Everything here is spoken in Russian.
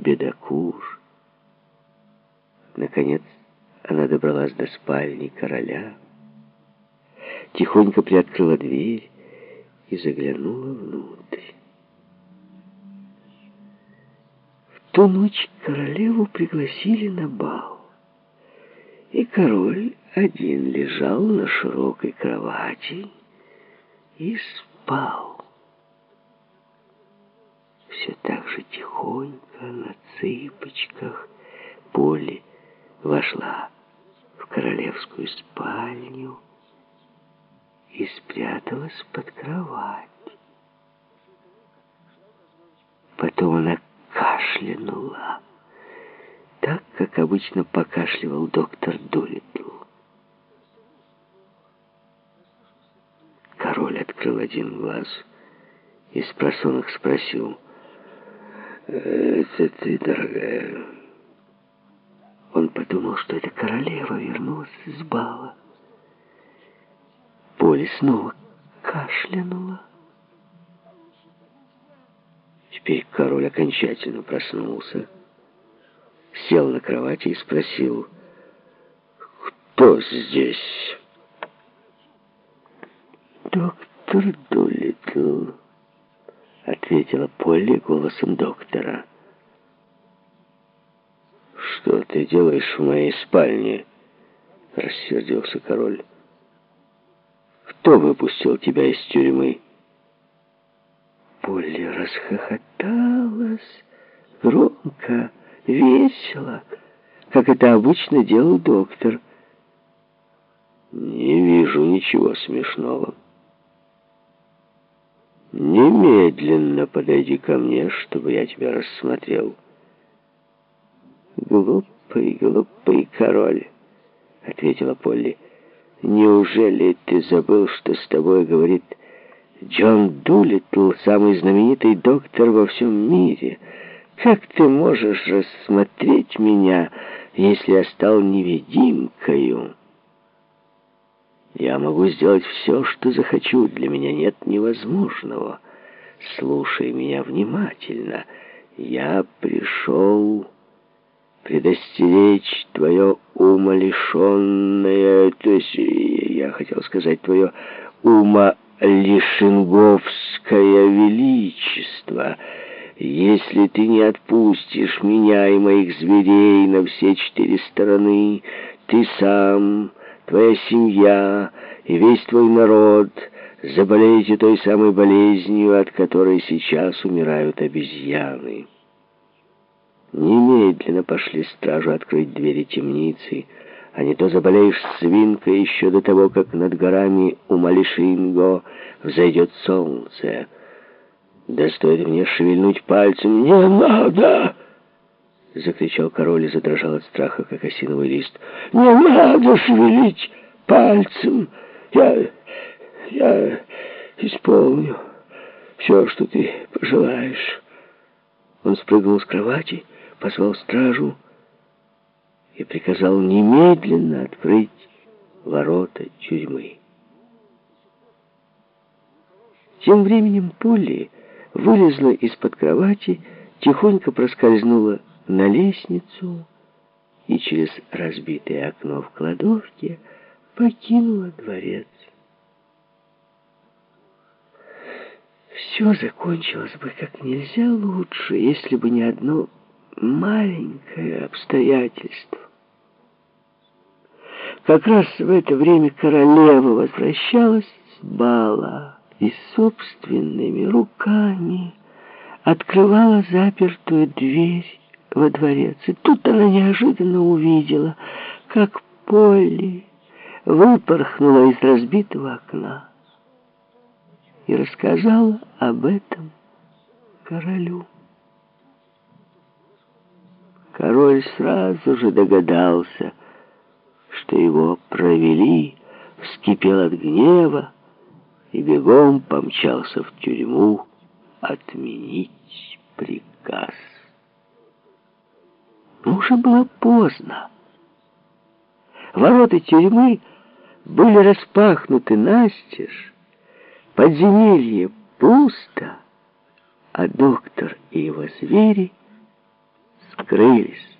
бедокур. Наконец она добралась до спальни короля, тихонько приоткрыла дверь и заглянула внутрь. В ту ночь королеву пригласили на бал, и король один лежал на широкой кровати и спал. Все так же тихонько, на цыпочках, Полли вошла в королевскую спальню и спряталась под кровать. Потом она кашлянула, так, как обычно покашливал доктор Дулитл. Король открыл один глаз и с просонок спросил, «Это ты, дорогая?» Он подумал, что эта королева вернулась из бала. Поле снова кашлянула. Теперь король окончательно проснулся, сел на кровати и спросил, «Кто здесь?» «Доктор Дулитл», — ответила Полли голосом доктора. «Что ты делаешь в моей спальне?» — рассердился король. «Кто выпустил тебя из тюрьмы?» Полли расхохоталась громко, весело, как это обычно делал доктор. «Не вижу ничего смешного. Немедленно подойди ко мне, чтобы я тебя рассмотрел». «Глупый, глупый король», — ответила Полли. «Неужели ты забыл, что с тобой говорит Джон Дулитл, самый знаменитый доктор во всем мире? Как ты можешь рассмотреть меня, если я стал невидимкою?» «Я могу сделать все, что захочу. Для меня нет невозможного. Слушай меня внимательно. Я пришел...» предостеречь твое умалишенное, то есть, я хотел сказать, твое умалишинговское величество, если ты не отпустишь меня и моих зверей на все четыре стороны, ты сам, твоя семья и весь твой народ заболеете той самой болезнью, от которой сейчас умирают обезьяны». Немедленно пошли стражу открыть двери темницы, а не то заболеешь свинкой еще до того, как над горами у Малишинго взойдет солнце. Да стоит мне шевельнуть пальцем. «Не надо!» — закричал король и задрожал от страха, как осиновый лист. «Не надо шевелить пальцем! Я... я исполню все, что ты пожелаешь». Он спрыгнул с кровати позвал стражу и приказал немедленно открыть ворота тюрьмы. Тем временем Полли вылезла из-под кровати, тихонько проскользнула на лестницу и через разбитое окно в кладовке покинула дворец. Все закончилось бы как нельзя лучше, если бы не одно маленькое обстоятельство. Как раз в это время королева возвращалась с бала и собственными руками открывала запертую дверь во дворец. И тут она неожиданно увидела, как Полли выпорхнула из разбитого окна и рассказала об этом королю. Король сразу же догадался, что его провели, вскипел от гнева и бегом помчался в тюрьму отменить приказ. Но уже было поздно. Ворота тюрьмы были распахнуты настежь, подземелье пусто, а доктор и его звери — скрылись.